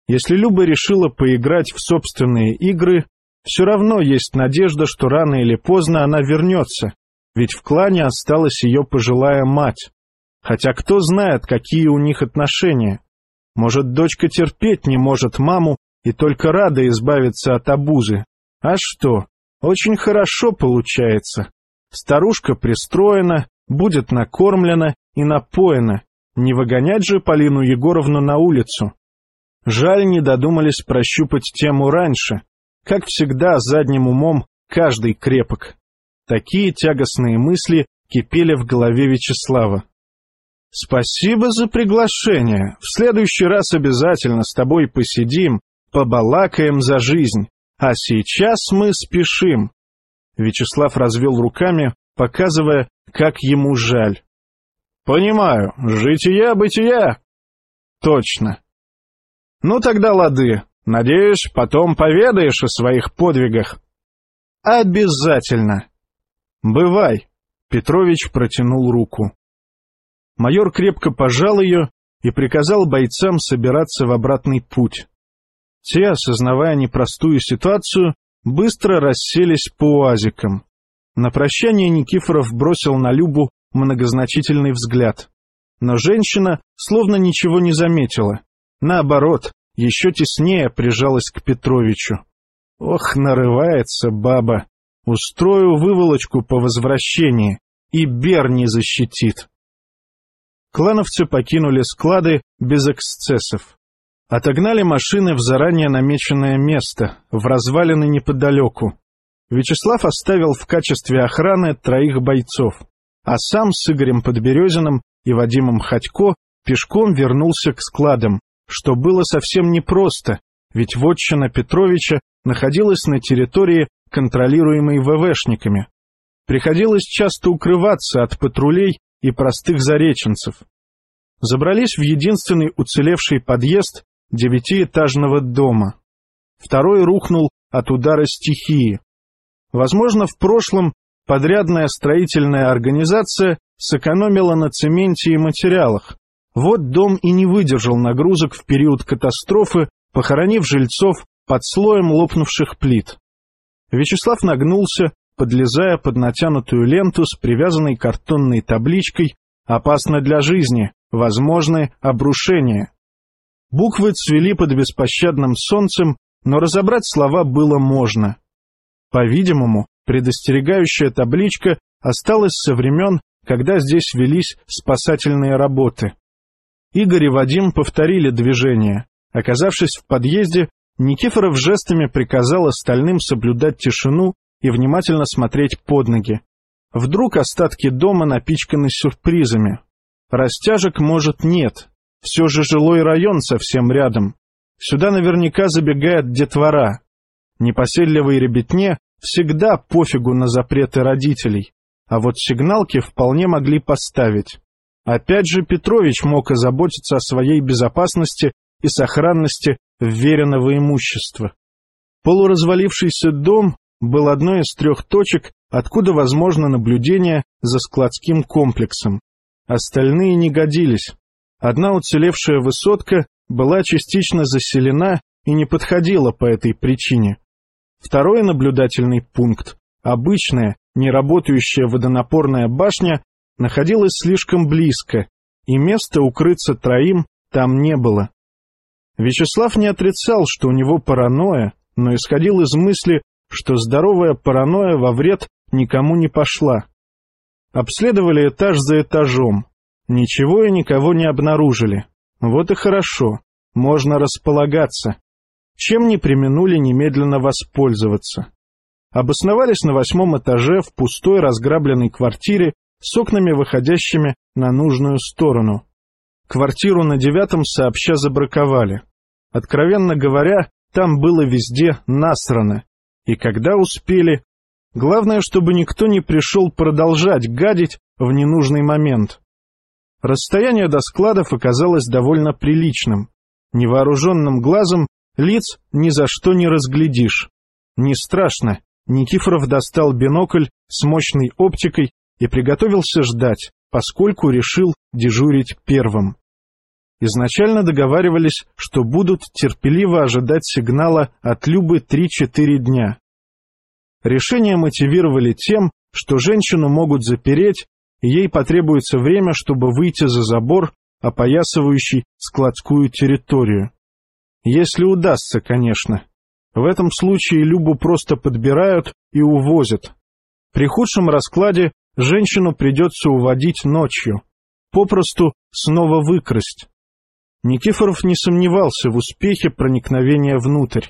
Если Люба решила поиграть в собственные игры, все равно есть надежда, что рано или поздно она вернется, ведь в клане осталась ее пожилая мать. Хотя кто знает, какие у них отношения. Может, дочка терпеть не может маму и только рада избавиться от обузы. А что? Очень хорошо получается. Старушка пристроена, будет накормлена и напоена. Не выгонять же Полину Егоровну на улицу. Жаль, не додумались прощупать тему раньше. Как всегда, задним умом каждый крепок. Такие тягостные мысли кипели в голове Вячеслава. «Спасибо за приглашение. В следующий раз обязательно с тобой посидим, побалакаем за жизнь. А сейчас мы спешим». Вячеслав развел руками, показывая, как ему жаль. «Понимаю. Жития-бытия». «Точно. Ну тогда лады. Надеюсь, потом поведаешь о своих подвигах». «Обязательно». «Бывай». Петрович протянул руку. Майор крепко пожал ее и приказал бойцам собираться в обратный путь. Те, осознавая непростую ситуацию, быстро расселись по уазикам. На прощание Никифоров бросил на Любу многозначительный взгляд. Но женщина словно ничего не заметила. Наоборот, еще теснее прижалась к Петровичу. Ох, нарывается баба. Устрою выволочку по возвращении, и Бер не защитит. Клановцы покинули склады без эксцессов. Отогнали машины в заранее намеченное место, в развалины неподалеку. Вячеслав оставил в качестве охраны троих бойцов, а сам с Игорем Подберезиным и Вадимом Ходько пешком вернулся к складам, что было совсем непросто, ведь вотчина Петровича находилась на территории, контролируемой ВВшниками. Приходилось часто укрываться от патрулей и простых зареченцев. Забрались в единственный уцелевший подъезд девятиэтажного дома. Второй рухнул от удара стихии. Возможно, в прошлом подрядная строительная организация сэкономила на цементе и материалах. Вот дом и не выдержал нагрузок в период катастрофы, похоронив жильцов под слоем лопнувших плит. Вячеслав нагнулся, подлезая под натянутую ленту с привязанной картонной табличкой «Опасно для жизни, возможны обрушения». Буквы цвели под беспощадным солнцем, но разобрать слова было можно. По-видимому, предостерегающая табличка осталась со времен, когда здесь велись спасательные работы. Игорь и Вадим повторили движение. Оказавшись в подъезде, Никифоров жестами приказал остальным соблюдать тишину и внимательно смотреть под ноги. Вдруг остатки дома напичканы сюрпризами. Растяжек, может, нет. Все же жилой район совсем рядом. Сюда наверняка забегает детвора. Непоседливой ребятне всегда пофигу на запреты родителей, а вот сигналки вполне могли поставить. Опять же Петрович мог озаботиться о своей безопасности и сохранности вверенного имущества. Полуразвалившийся дом был одной из трех точек, откуда возможно наблюдение за складским комплексом. Остальные не годились. Одна уцелевшая высотка была частично заселена и не подходила по этой причине. Второй наблюдательный пункт, обычная, неработающая водонапорная башня, находилась слишком близко, и места укрыться троим там не было. Вячеслав не отрицал, что у него паранойя, но исходил из мысли, что здоровая паранойя во вред никому не пошла. Обследовали этаж за этажом. Ничего и никого не обнаружили. Вот и хорошо. Можно располагаться чем не применули немедленно воспользоваться. Обосновались на восьмом этаже в пустой разграбленной квартире с окнами, выходящими на нужную сторону. Квартиру на девятом сообща забраковали. Откровенно говоря, там было везде насрано. И когда успели... Главное, чтобы никто не пришел продолжать гадить в ненужный момент. Расстояние до складов оказалось довольно приличным. Невооруженным глазом Лиц ни за что не разглядишь. Не страшно. Никифоров достал бинокль с мощной оптикой и приготовился ждать, поскольку решил дежурить первым. Изначально договаривались, что будут терпеливо ожидать сигнала от Любы 3-4 дня. Решение мотивировали тем, что женщину могут запереть, ей потребуется время, чтобы выйти за забор, опоясывающий складскую территорию. Если удастся, конечно. В этом случае Любу просто подбирают и увозят. При худшем раскладе женщину придется уводить ночью. Попросту снова выкрасть. Никифоров не сомневался в успехе проникновения внутрь.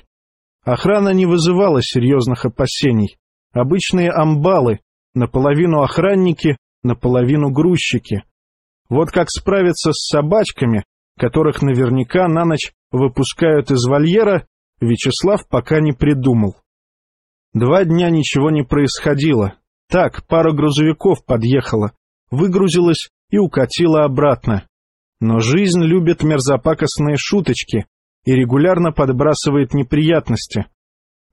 Охрана не вызывала серьезных опасений. Обычные амбалы, наполовину охранники, наполовину грузчики. Вот как справиться с собачками, которых наверняка на ночь выпускают из вольера, Вячеслав пока не придумал. Два дня ничего не происходило. Так, пара грузовиков подъехала, выгрузилась и укатила обратно. Но жизнь любит мерзопакостные шуточки и регулярно подбрасывает неприятности.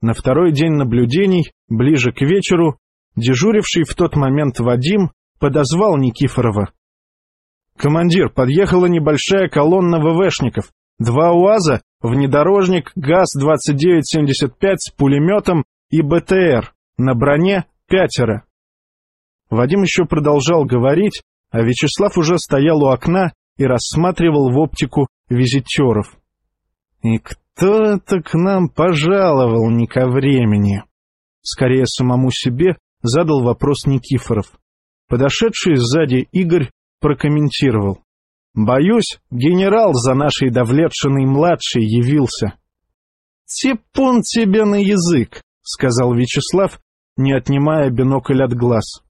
На второй день наблюдений, ближе к вечеру, дежуривший в тот момент Вадим подозвал Никифорова. «Командир, подъехала небольшая колонна ВВшников. Два УАЗа, внедорожник ГАЗ-2975 с пулеметом и БТР. На броне пятеро. Вадим еще продолжал говорить, а Вячеслав уже стоял у окна и рассматривал в оптику визитеров. «И кто это к нам пожаловал не ко времени?» Скорее самому себе задал вопрос Никифоров. Подошедший сзади Игорь прокомментировал. Боюсь, генерал за нашей Давлетшиной-младшей явился. — Типун тебе на язык, — сказал Вячеслав, не отнимая бинокль от глаз.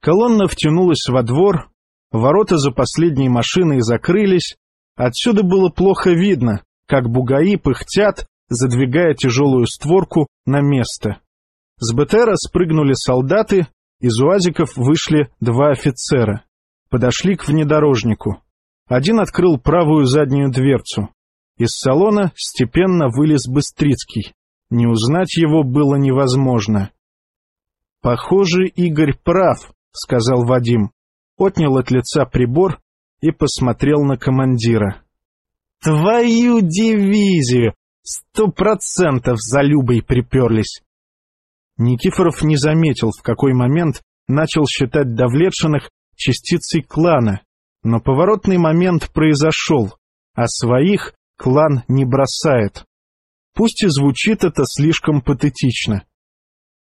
Колонна втянулась во двор, ворота за последней машиной закрылись, отсюда было плохо видно, как бугаи пыхтят, задвигая тяжелую створку на место. С БТРа спрыгнули солдаты, из уазиков вышли два офицера. Подошли к внедорожнику. Один открыл правую заднюю дверцу. Из салона степенно вылез Быстрицкий. Не узнать его было невозможно. «Похоже, Игорь прав», — сказал Вадим. Отнял от лица прибор и посмотрел на командира. «Твою дивизию! Сто процентов за Любой приперлись!» Никифоров не заметил, в какой момент начал считать Давлетшиных частицей клана, но поворотный момент произошел, а своих клан не бросает. Пусть и звучит это слишком патетично.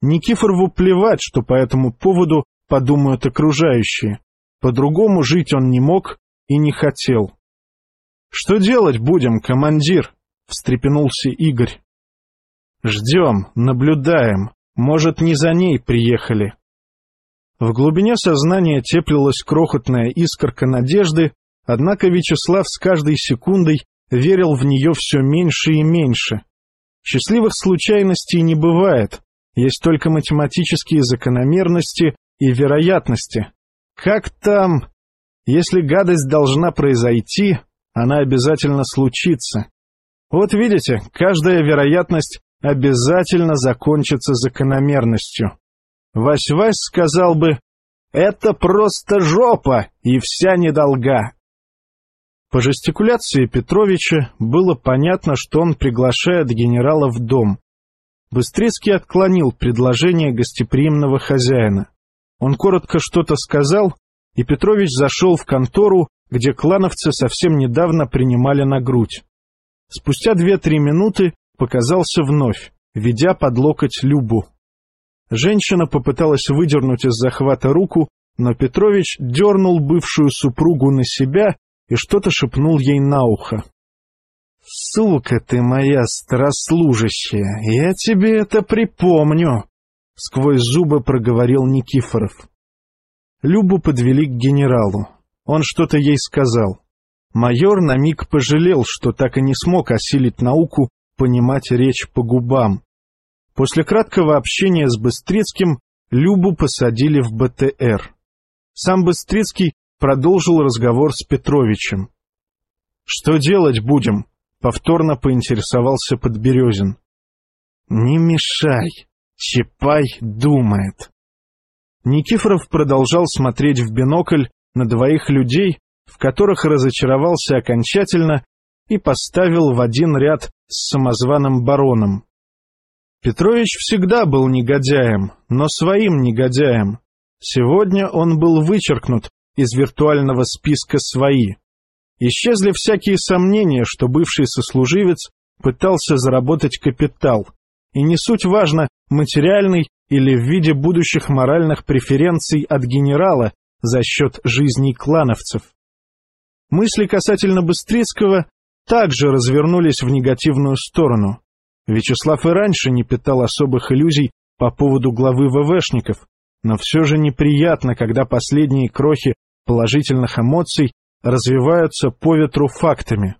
Никифорову плевать, что по этому поводу подумают окружающие. По-другому жить он не мог и не хотел. «Что делать будем, командир?» — встрепенулся Игорь. «Ждем, наблюдаем. Может, не за ней приехали». В глубине сознания теплилась крохотная искорка надежды, однако Вячеслав с каждой секундой верил в нее все меньше и меньше. Счастливых случайностей не бывает, есть только математические закономерности и вероятности. Как там? Если гадость должна произойти, она обязательно случится. Вот видите, каждая вероятность обязательно закончится закономерностью. Вась-Вась сказал бы, «Это просто жопа и вся недолга». По жестикуляции Петровича было понятно, что он приглашает генерала в дом. Быстрецкий отклонил предложение гостеприимного хозяина. Он коротко что-то сказал, и Петрович зашел в контору, где клановцы совсем недавно принимали на грудь. Спустя две-три минуты показался вновь, ведя под локоть Любу. Женщина попыталась выдернуть из захвата руку, но Петрович дернул бывшую супругу на себя и что-то шепнул ей на ухо. «Сука ты моя старослужащая, я тебе это припомню!» — сквозь зубы проговорил Никифоров. Любу подвели к генералу. Он что-то ей сказал. Майор на миг пожалел, что так и не смог осилить науку понимать речь по губам. После краткого общения с Быстрицким Любу посадили в БТР. Сам Быстрицкий продолжил разговор с Петровичем. «Что делать будем?» — повторно поинтересовался Подберезин. «Не мешай, Чапай думает». Никифоров продолжал смотреть в бинокль на двоих людей, в которых разочаровался окончательно и поставил в один ряд с самозваным бароном. Петрович всегда был негодяем, но своим негодяем. Сегодня он был вычеркнут из виртуального списка «Свои». Исчезли всякие сомнения, что бывший сослуживец пытался заработать капитал, и не суть важно, материальный или в виде будущих моральных преференций от генерала за счет жизней клановцев. Мысли касательно Быстрицкого также развернулись в негативную сторону. Вячеслав и раньше не питал особых иллюзий по поводу главы ВВшников, но все же неприятно, когда последние крохи положительных эмоций развиваются по ветру фактами.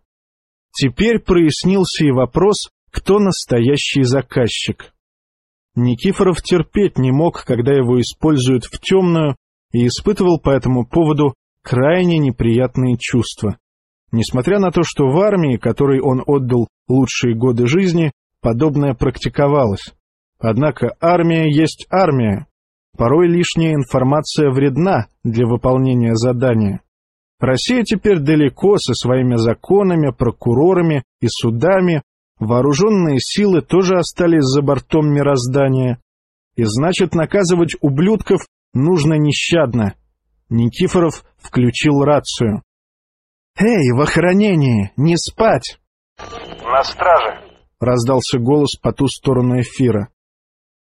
Теперь прояснился и вопрос, кто настоящий заказчик. Никифоров терпеть не мог, когда его используют в темную, и испытывал по этому поводу крайне неприятные чувства. Несмотря на то, что в армии, которой он отдал лучшие годы жизни, подобное практиковалось. Однако армия есть армия. Порой лишняя информация вредна для выполнения задания. Россия теперь далеко со своими законами, прокурорами и судами, вооруженные силы тоже остались за бортом мироздания. И значит, наказывать ублюдков нужно нещадно. Никифоров включил рацию. «Эй, в охранении! Не спать!» «На страже!» — раздался голос по ту сторону эфира.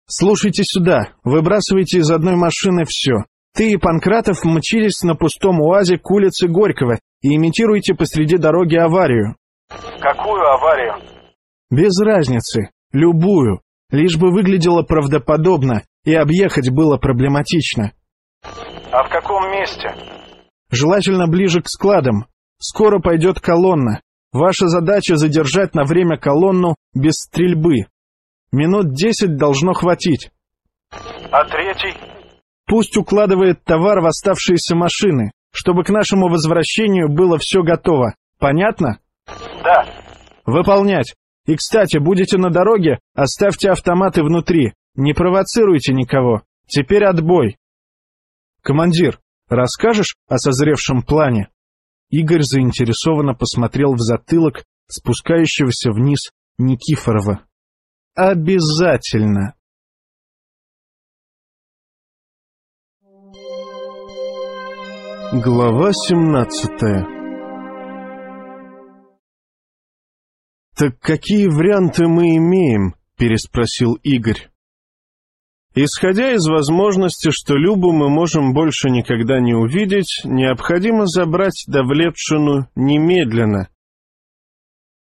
«Слушайте сюда, выбрасывайте из одной машины все. Ты и Панкратов мчились на пустом уазе к улице Горького и имитируете посреди дороги аварию». «Какую аварию?» «Без разницы. Любую. Лишь бы выглядело правдоподобно и объехать было проблематично. А в каком месте? Желательно ближе к складам. Скоро пойдет колонна. Ваша задача задержать на время колонну без стрельбы. Минут десять должно хватить. А третий? Пусть укладывает товар в оставшиеся машины, чтобы к нашему возвращению было все готово. Понятно? Да. Выполнять. И, кстати, будете на дороге, оставьте автоматы внутри. Не провоцируйте никого. Теперь отбой. Командир, расскажешь о созревшем плане? Игорь заинтересованно посмотрел в затылок спускающегося вниз Никифорова. Обязательно. Глава семнадцатая «Так какие варианты мы имеем?» — переспросил Игорь. Исходя из возможности, что Любу мы можем больше никогда не увидеть, необходимо забрать Давлетшину немедленно.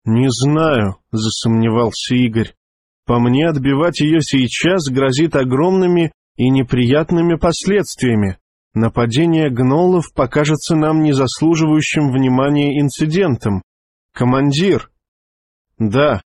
«Не знаю», — засомневался Игорь. «По мне отбивать ее сейчас грозит огромными и неприятными последствиями. Нападение гнолов покажется нам незаслуживающим внимания инцидентом. Командир!» «Да»,